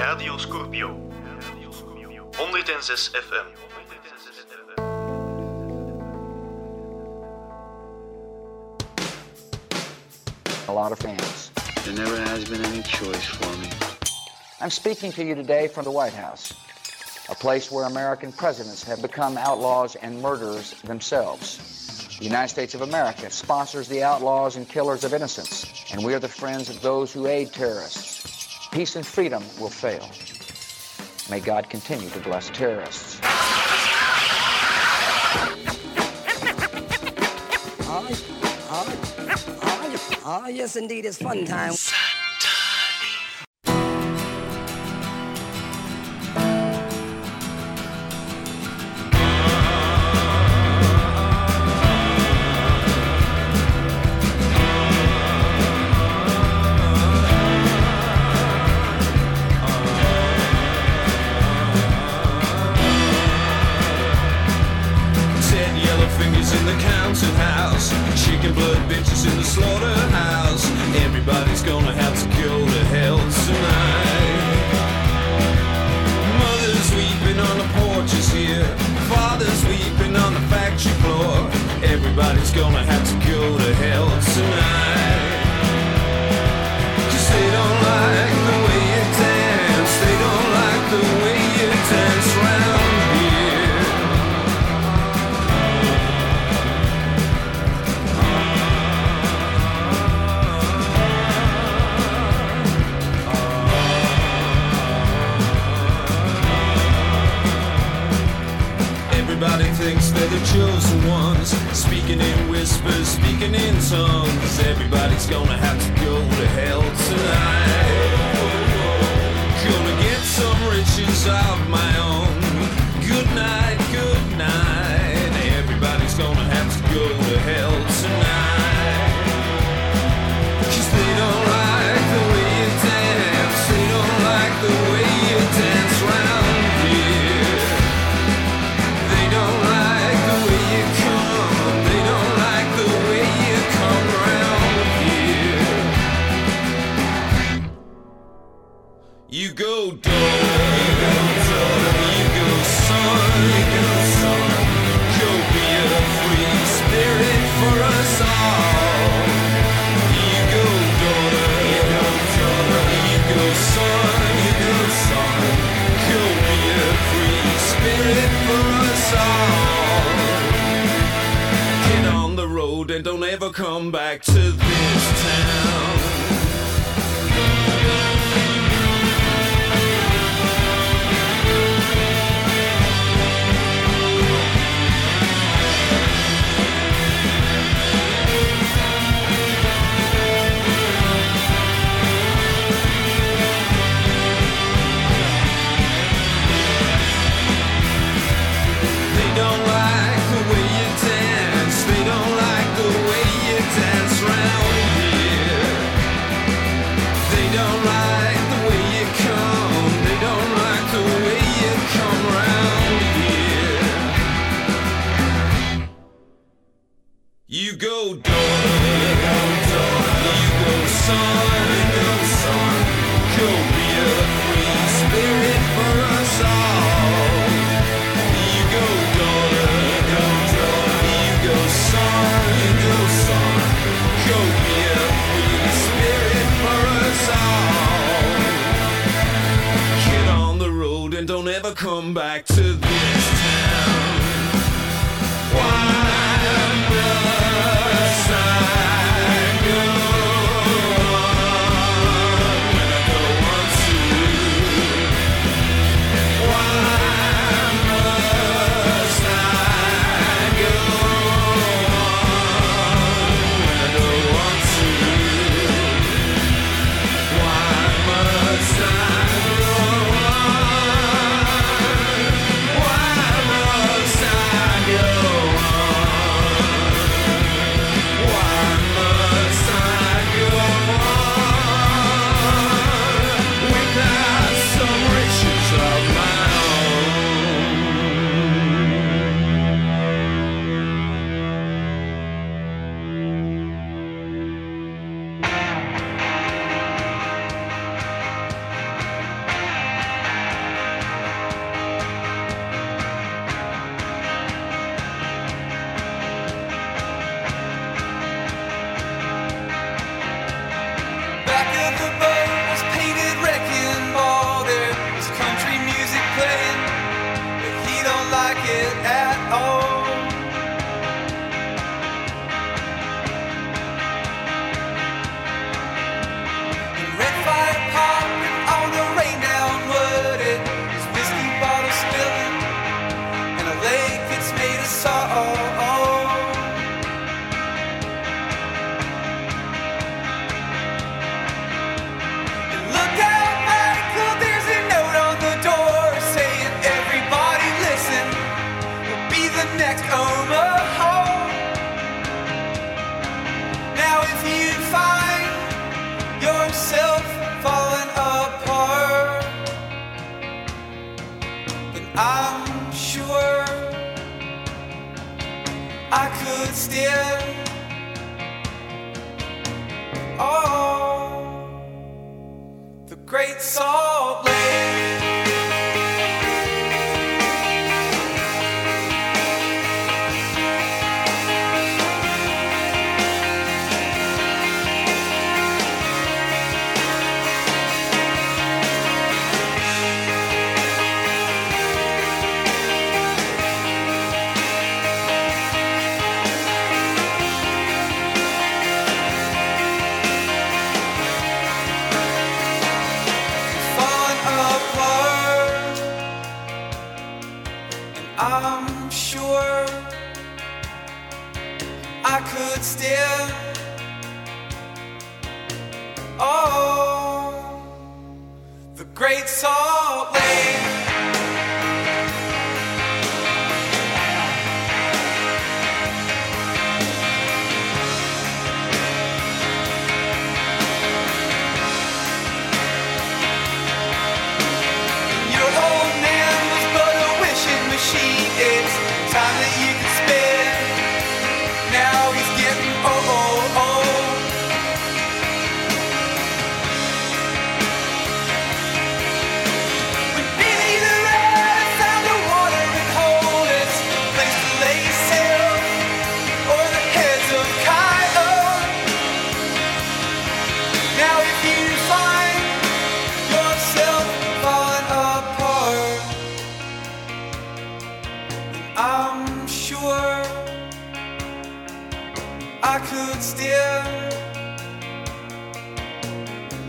Radio Scorpio 106 FM A lot of fans. There never has been any choice for me. I'm speaking to you today from the White House, a place where American presidents have become outlaws and murderers themselves. The United States of America sponsors the outlaws and killers of innocence, and we are the friends of those who aid terrorists peace and freedom will fail. May God continue to bless terrorists. Ah, ah, ah, ah, yes, indeed, it's fun time.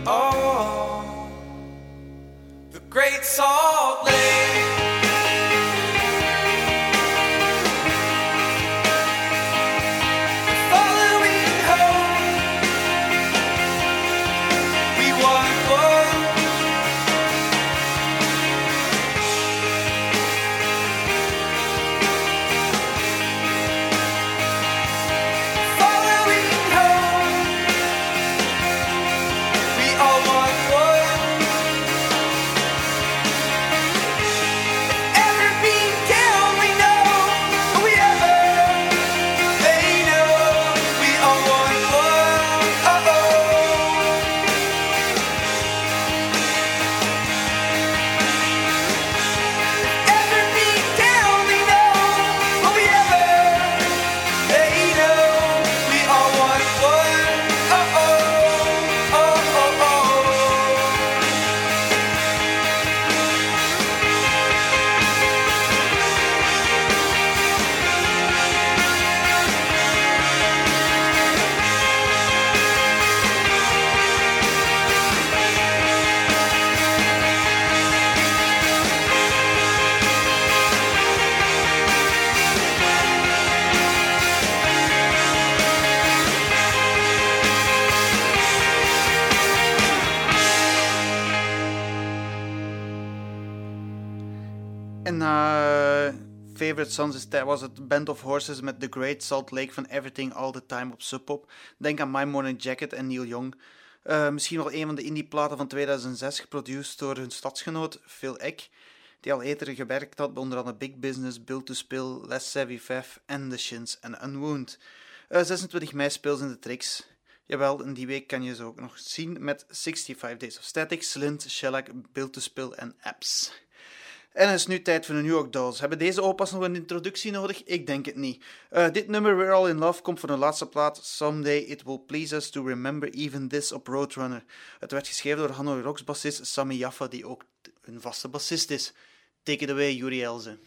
Oh, the Great Salt Lake. En eh Favorite Sons is, dat was het Band of Horses met The Great Salt Lake van Everything All The Time op Sub Pop. Denk aan My Morning Jacket en Neil Young. Eh, misschien wel een van de indie-platen van 2006, geproduceerd door hun stadsgenoot Phil Eck, die al eerder gewerkt had bij onder andere Big Business, Build to Spill, Less Savvy Fev en The Shins en Unwound. Eh, 26 mei speelt ze in de Tricks. Jawel, in die week kan je ze ook nog zien met 65 Days of Static, Slint, Shellac, Build to Spill en Apps. En het is nu tijd voor de New York Dolls. Hebben deze opa's nog een introductie nodig? Ik denk het niet. Eh, dit nummer, We're All In Love, komt van de laatste plaat Someday It Will Please Us To Remember Even This op Roadrunner. Het werd geschreven door Hanoi Rocks bassist Sammy Jaffa, die ook een vaste bassist is. Take it away, Yuri Elze.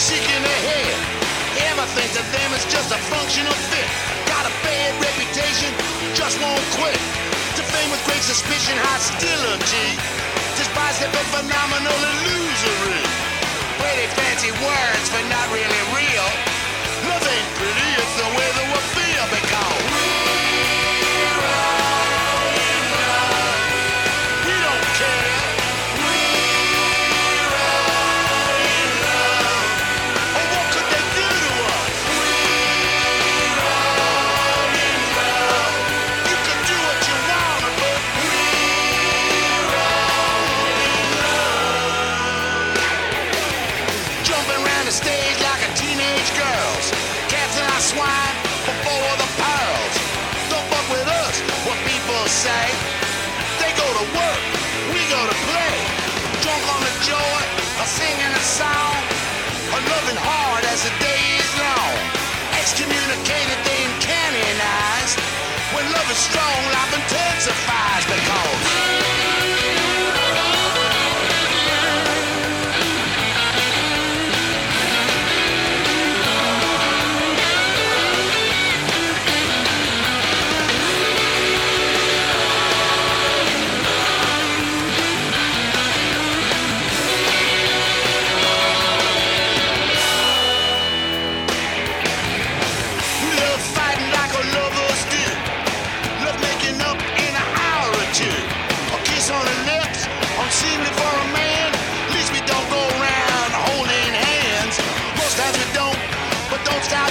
Seeking ahead. Everything to them is just a functional fit. Got a bad reputation, just won't quit. To fame with great suspicion, hostility. Despise the phenomenal illusory. Pretty fancy words, but not really real.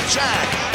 Jack.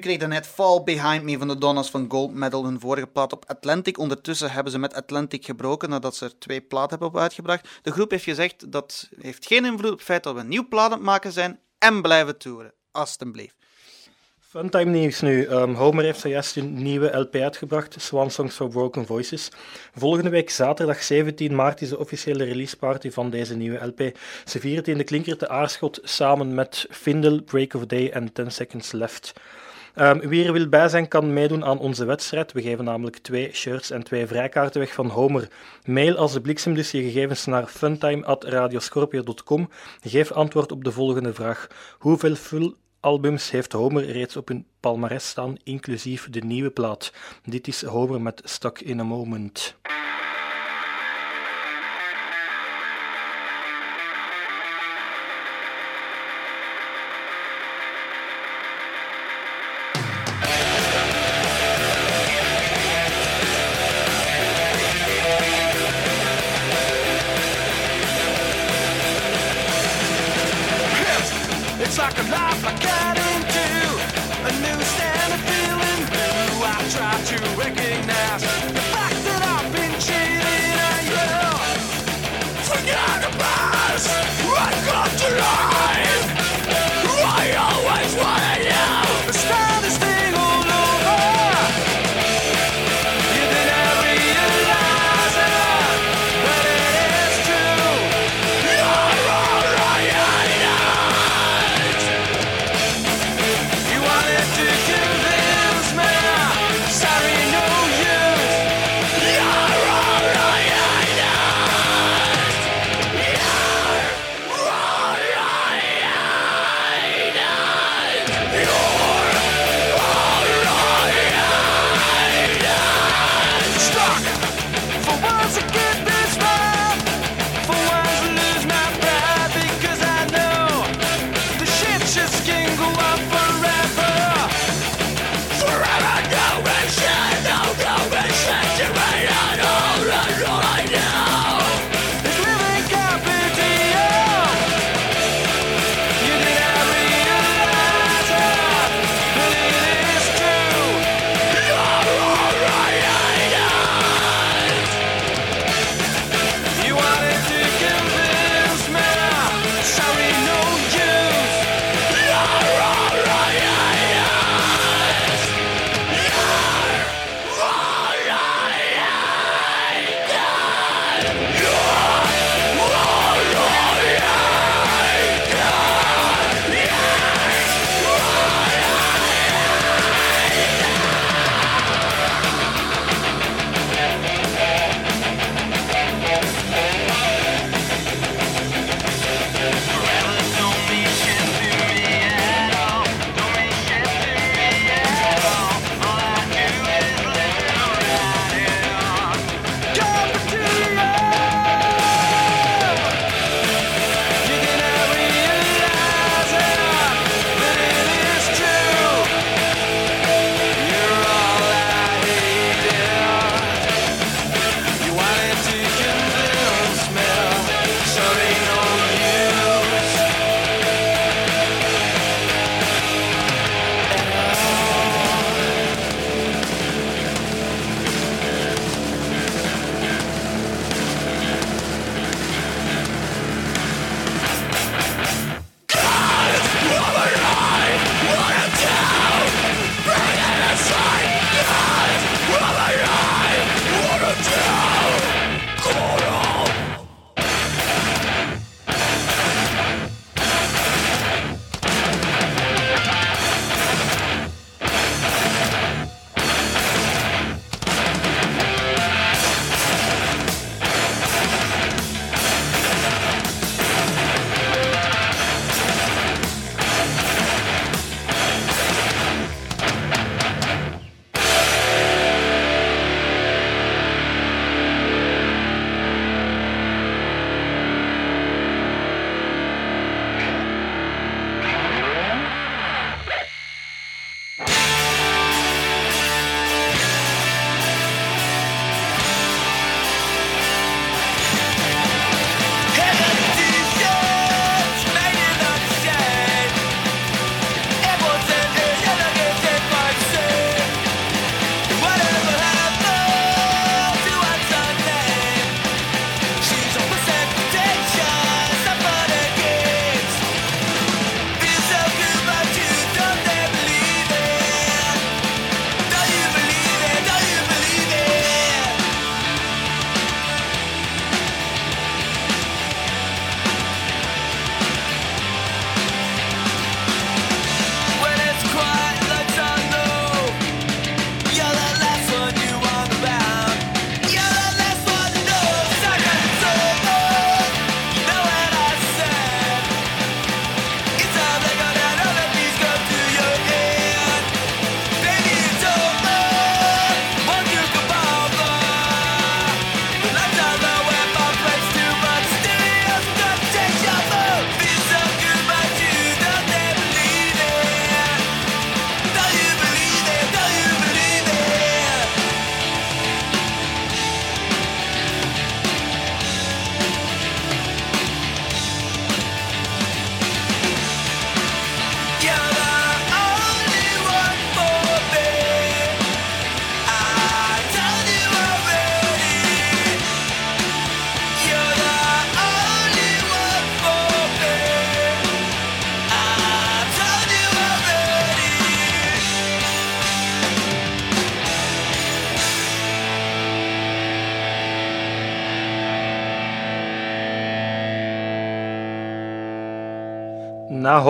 Kreeg daarnet Fall Behind Me van de Donnas van Gold Medal, hun vorige plaat op Atlantic. Ondertussen hebben ze met Atlantic gebroken nadat ze er twee platen hebben op uitgebracht. De groep heeft gezegd dat heeft geen invloed op het feit dat we een nieuw plaat aan het maken zijn en blijven toeren. Alsjeblieft. Funtime nieuws nu. Ehm, Homer heeft zojuist een nieuwe LP uitgebracht, Swan Songs for Broken Voices. Volgende week zaterdag 17 maart is de officiële releaseparty van deze nieuwe LP. Ze viert in de Klinker te Aarschot samen met Findel, Break of Day en 10 Seconds Left. Ehm, wie er wil bij zijn, kan meedoen aan onze wedstrijd. We geven namelijk twee shirts en twee vrijkaarten weg van Homer. Mail als de bliksem dus je gegevens naar funtime.radioscorpio.com. Geef antwoord op de volgende vraag. Hoeveel full albums heeft Homer reeds op hun palmares staan, inclusief de nieuwe plaat? Dit is Homer met Stuck in a Moment.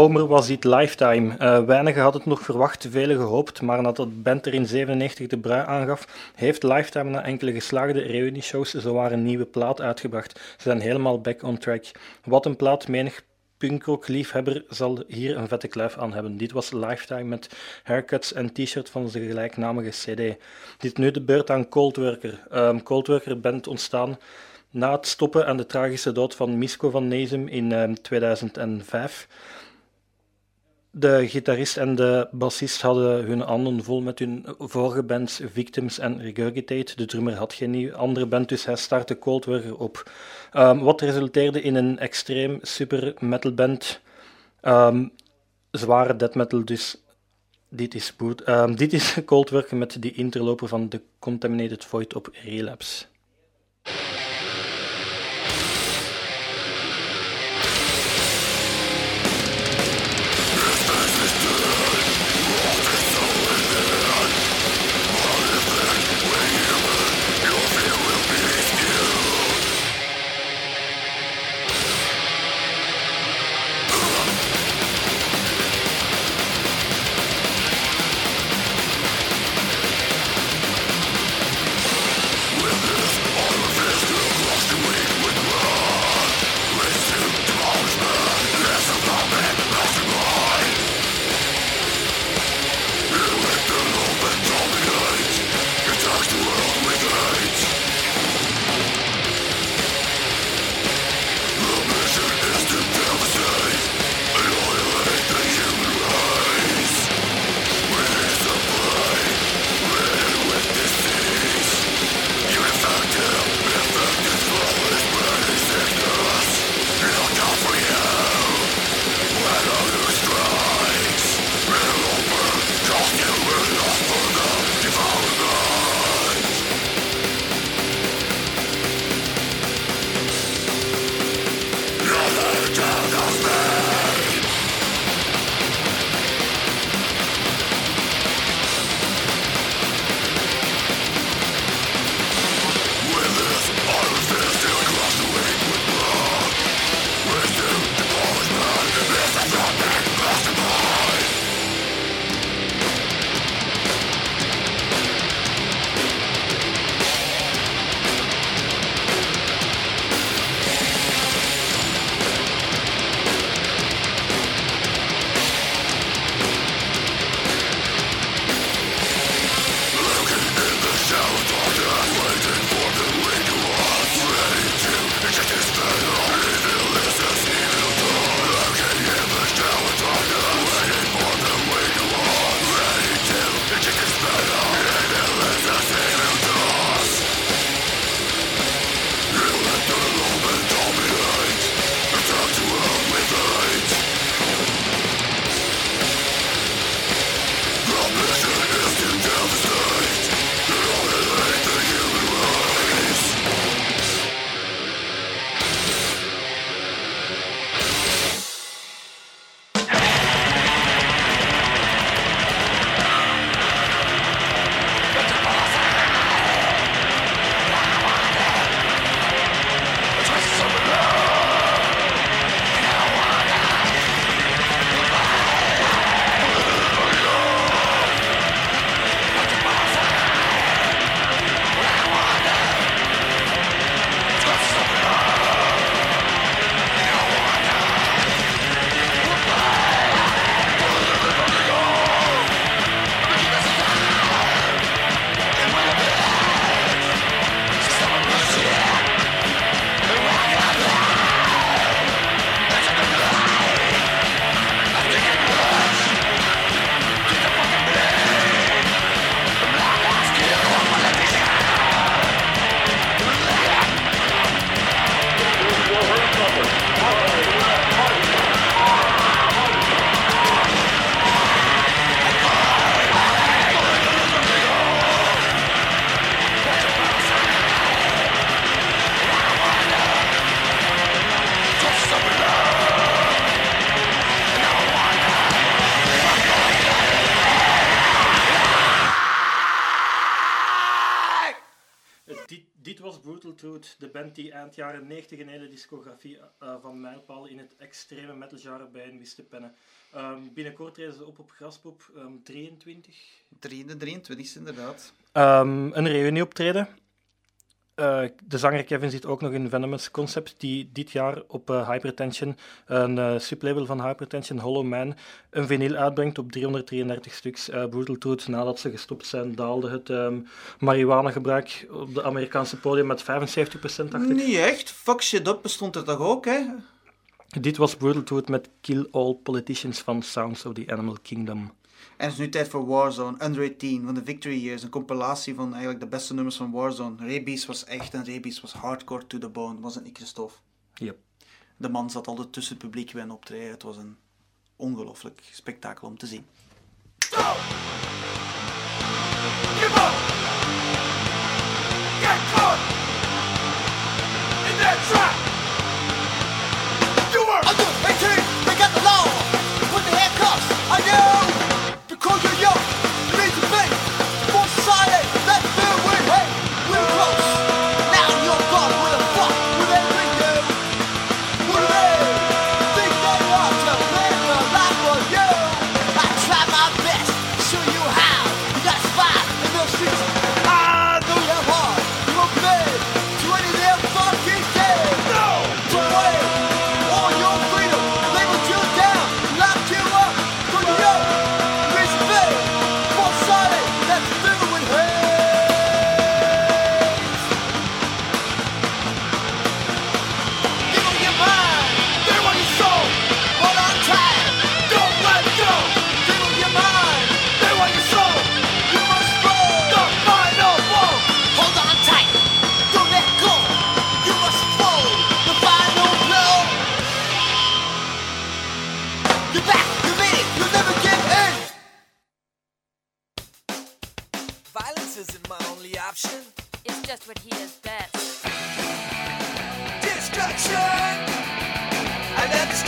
Homer was dit Lifetime. Uh, weinigen hadden het nog verwacht, velen gehoopt, maar nadat band er in 97 de brui aangaf, heeft Lifetime na enkele geslaagde reunieshows zowaar een nieuwe plaat uitgebracht. Ze zijn helemaal back on track. Wat een plaat, menig punkrock-liefhebber zal hier een vette kluif aan hebben. Dit was Lifetime met haircuts en t-shirt van zijn gelijknamige cd. Dit nu de beurt aan Coldworker. Um, Coldworker band ontstaan na het stoppen en de tragische dood van Misko van Nezem in um, 2005. De gitarist en de bassist hadden hun handen vol met hun vorige bands Victims en Regurgitate. De drummer had geen andere band, dus hij startte Coldworker op. Um, wat resulteerde in een extreem super metal band. Um, zware death metal, dus dit is, um, dit is Coldworker met de interloper van The Contaminated Void op Relapse. jaren 90 een hele discografie eh, van mijlpalen in het extreme metalgenre bij een wist te pennen. Ehm, binnenkort treden ze op op Graspop um, 23. 23 inderdaad. Um, een reunieoptreden eh, de zanger Kevin zit ook nog in Venomous Concept, die dit jaar op eh, Hypertension, een eh, sublabel van Hypertension, Hollow Man, een vinyl uitbrengt op 333 stuks. Brutal Truth, nadat ze gestopt zijn, daalde het um, marihuanagebruik op de Amerikaanse podium met 75% achter. Niet echt, fuck shit up bestond er toch ook, hè? Dit was Brutal Truth met Kill All Politicians van Sounds of the Animal Kingdom. En het is nu tijd voor Warzone, Under 10 van de Victory Years. Een compilatie van eigenlijk de beste nummers van Warzone. Rabies was echt en Rabies was hardcore to the bone, was het niet Christophe? Yep. De man zat altijd tussen het publiek bij optreden. Het was een ongelooflijk spektakel om te zien. Go!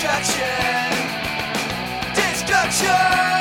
Destruction. Destruction.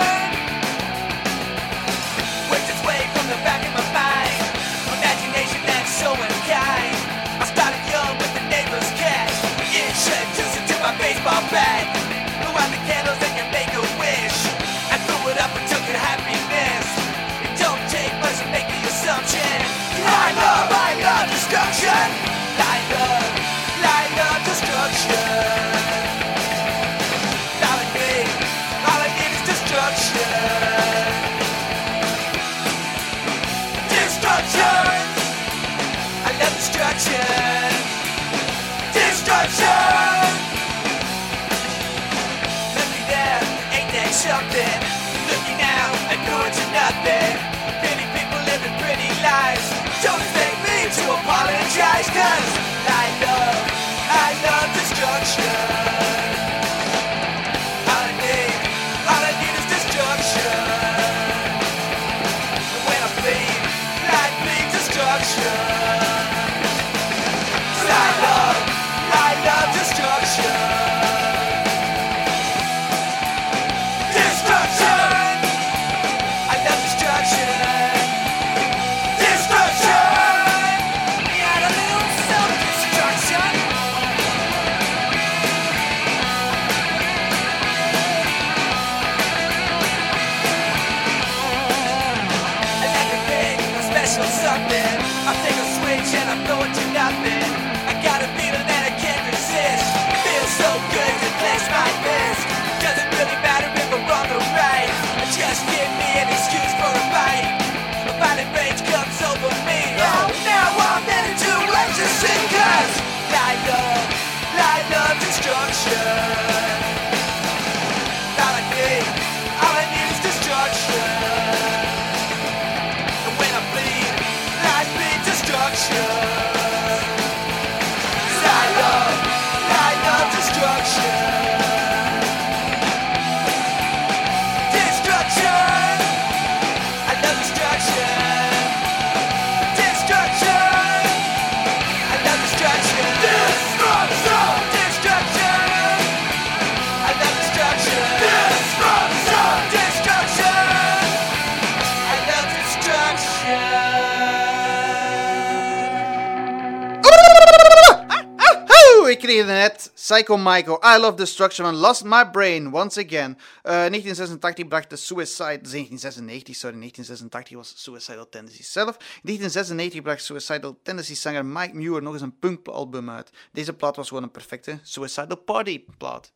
Psycho Michael, I Love Destruction and Lost My Brain Once Again. Eh, uh, 1986 bracht de Suicide... 1996, sorry. 1986 was Suicidal Tendencies zelf. 1996 bracht Suicidal Tendencies zanger Mike Muir nog eens een punkalbum uit. Deze plaat was gewoon een perfecte Suicidal Party plaat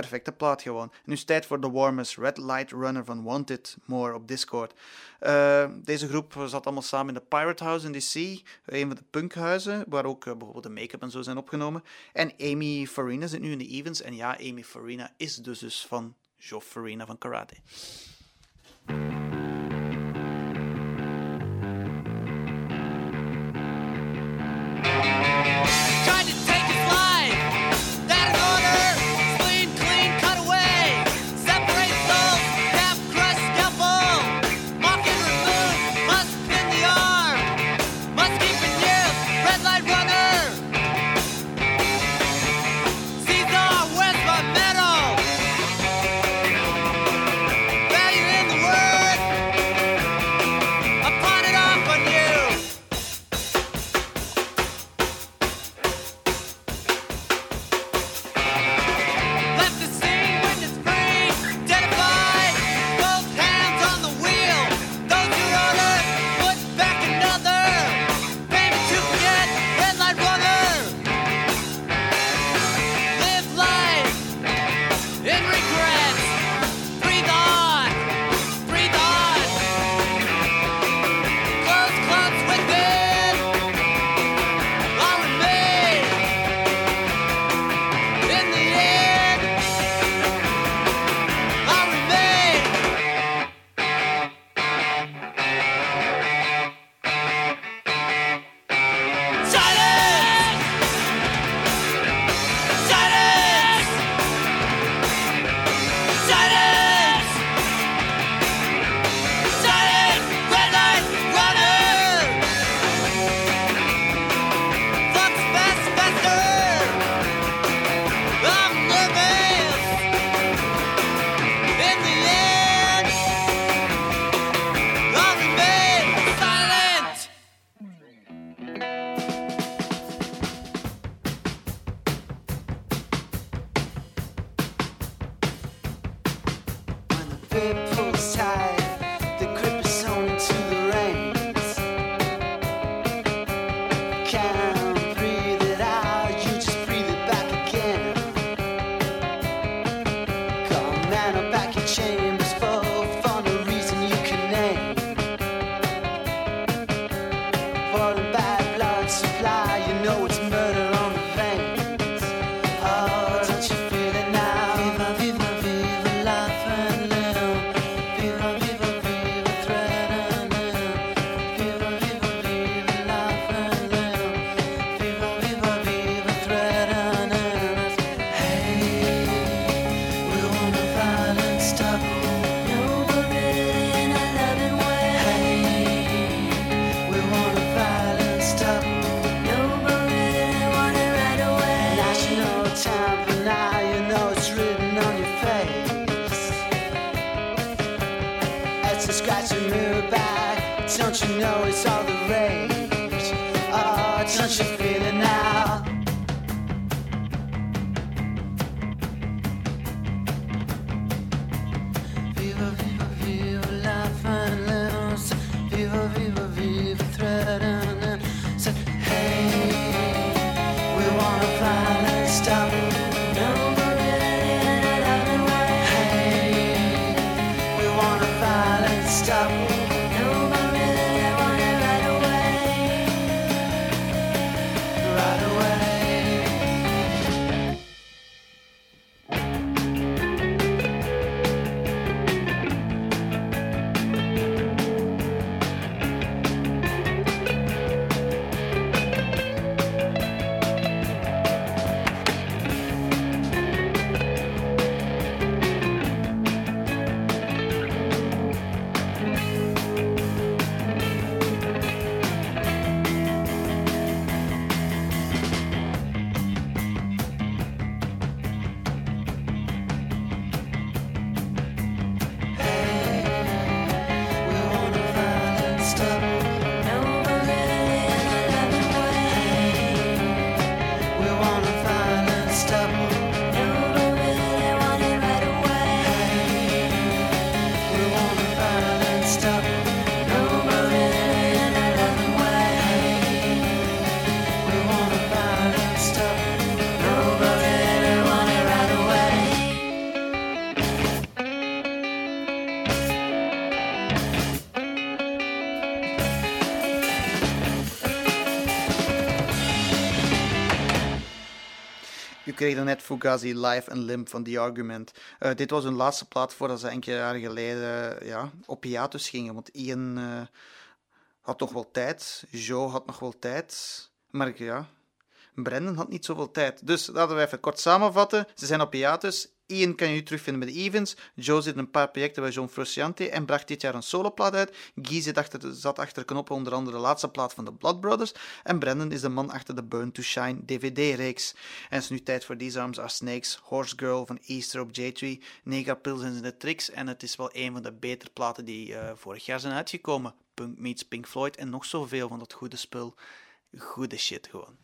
perfecte plaat gewoon. nu is het tijd voor The Warmest Red Light Runner van Wanted More op Discord. Eh, deze groep zat allemaal samen in de Pirate House in DC, een van de punkhuizen, waar ook eh, bijvoorbeeld de make-up en zo zijn opgenomen. En Amy Farina zit nu in de Evens. En ja, Amy Farina is dus dus van Joff Farina van Karate. Kreeg dan net Fugazi Live en Limp van The Argument. Eh, dit was hun laatste plaat voordat ze enkele jaren geleden ja, op hiatus gingen. Want Ian eh, had nog wel tijd, Joe had nog wel tijd. Maar ik- ja, Brendan had niet zoveel tijd. Dus laten we even kort samenvatten. Ze zijn op hiatus. Ian kan je terugvinden bij de Evens. Joe zit in een paar projecten bij John Frusciante en bracht dit jaar een soloplaat uit. Guy zit achter, zat achter knoppen, onder andere de laatste plaat van de Blood Brothers. En Brendan is de man achter de Burn to Shine DVD-reeks. En het is nu tijd voor These Arms Are Snakes, Horse Girl van Easter op J3, Negapils en de Tricks. En het is wel een van de betere platen die eh, vorig jaar zijn uitgekomen. Punk meets Pink Floyd en nog zoveel van dat goede spul. Goede shit gewoon.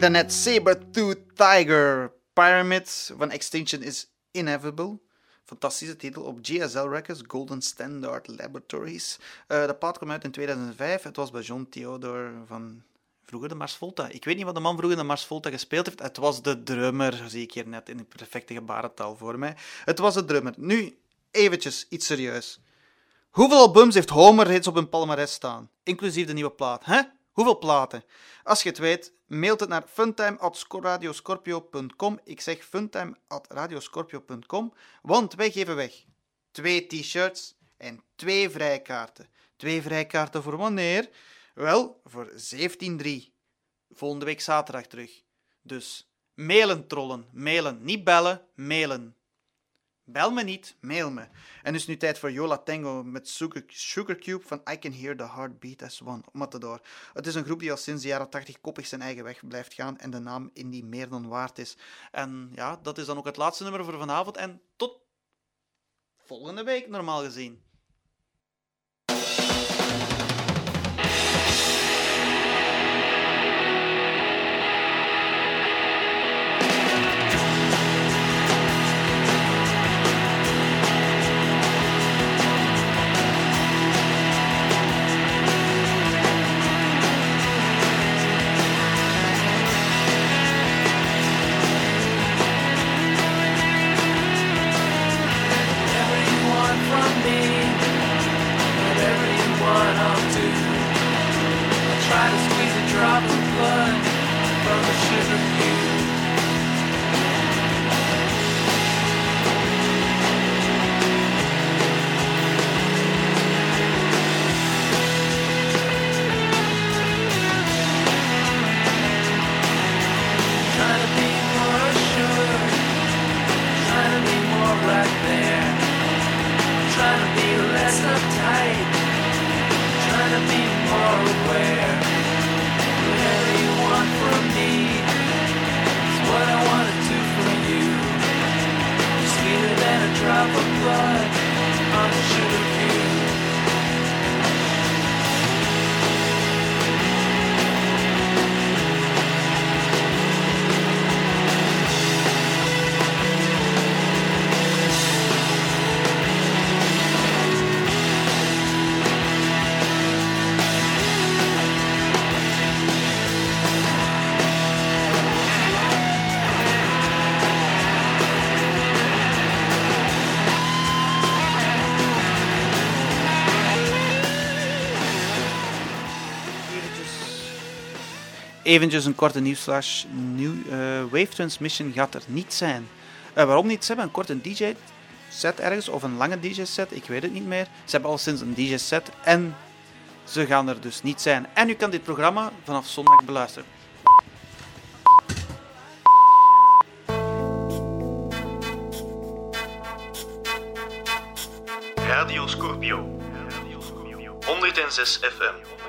Kreeg daarnet Saber-Tooth Tiger. Pyramid van Extinction is Inevitable. Fantastische titel op GSL Records, Golden Standard Laboratories. Eh, de plaat kwam uit in 2005. Het was bij John Theodore van vroeger de Mars Volta. Ik weet niet wat de man vroeger de Mars Volta gespeeld heeft. Het was de drummer, zie ik hier net in de perfecte gebarentaal voor mij. Het was de drummer. Nu, eventjes, iets serieus. Hoeveel albums heeft Homer reeds op een palmarès staan? Inclusief de nieuwe plaat, hè? Hoeveel platen? Als je het weet, mailt het naar funtime.radioscorpio.com. Ik zeg funtime.radioscorpio.com, want wij geven weg twee t-shirts en twee vrijkaarten. Twee vrijkaarten voor wanneer? Wel, voor 17-3. Volgende week zaterdag terug. Dus mailen, trollen. Mailen. Niet bellen, mailen. Bel me niet, mail me. En dus nu tijd voor Yola Tango met Sugar, Cube van I Can Hear the Heartbeat as One Matador. Het is een groep die al sinds de jaren 80 koppig zijn eigen weg blijft gaan en de naam Indie meer dan waard is. En ja, dat is dan ook het laatste nummer voor vanavond en tot volgende week normaal gezien. Eventjes een korte nieuwsflash. Nieuw, eh, Wave Transmission gaat er niet zijn. Eh, waarom niet? Ze hebben een korte DJ-set ergens, of een lange DJ-set, ik weet het niet meer. Ze hebben al sinds een DJ-set en ze gaan er dus niet zijn. En u kan dit programma vanaf zondag beluisteren. Radio Scorpio. 106 FM.